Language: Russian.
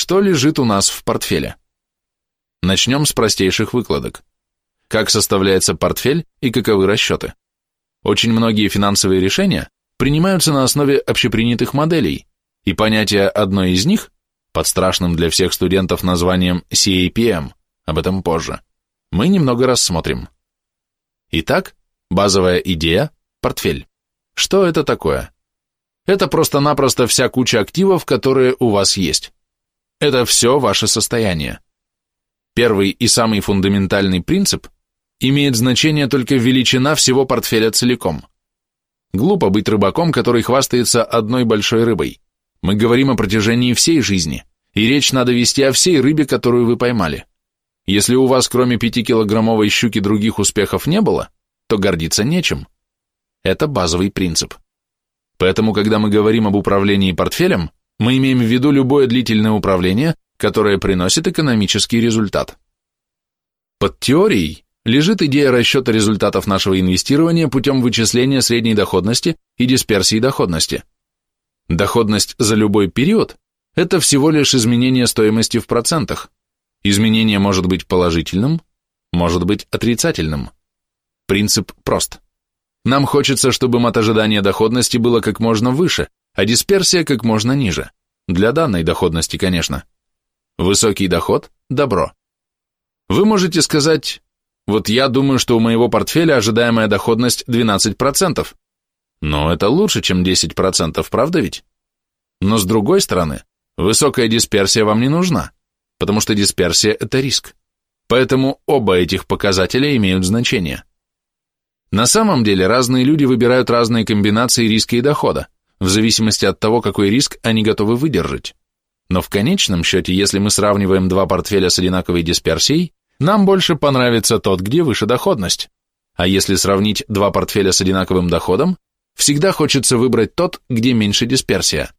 Что лежит у нас в портфеле? Начнем с простейших выкладок. Как составляется портфель и каковы расчеты? Очень многие финансовые решения принимаются на основе общепринятых моделей, и понятие одной из них, под страшным для всех студентов названием CAPM, об этом позже, мы немного рассмотрим. Итак, базовая идея – портфель. Что это такое? Это просто-напросто вся куча активов, которые у вас есть. Это все ваше состояние. Первый и самый фундаментальный принцип имеет значение только величина всего портфеля целиком. Глупо быть рыбаком, который хвастается одной большой рыбой. Мы говорим о протяжении всей жизни, и речь надо вести о всей рыбе, которую вы поймали. Если у вас кроме пятикилограммовой щуки других успехов не было, то гордиться нечем. Это базовый принцип. Поэтому, когда мы говорим об управлении портфелем, мы имеем в виду любое длительное управление, которое приносит экономический результат. Под теорией лежит идея расчета результатов нашего инвестирования путем вычисления средней доходности и дисперсии доходности. Доходность за любой период – это всего лишь изменение стоимости в процентах. Изменение может быть положительным, может быть отрицательным. Принцип прост. Нам хочется, чтобы мат ожидания доходности было как можно выше, а дисперсия как можно ниже. Для данной доходности, конечно. Высокий доход – добро. Вы можете сказать, вот я думаю, что у моего портфеля ожидаемая доходность 12%. Но это лучше, чем 10%, правда ведь? Но с другой стороны, высокая дисперсия вам не нужна, потому что дисперсия – это риск. Поэтому оба этих показателя имеют значение. На самом деле разные люди выбирают разные комбинации риска и дохода, в зависимости от того, какой риск они готовы выдержать. Но в конечном счете, если мы сравниваем два портфеля с одинаковой дисперсией, нам больше понравится тот, где выше доходность. А если сравнить два портфеля с одинаковым доходом, всегда хочется выбрать тот, где меньше дисперсия.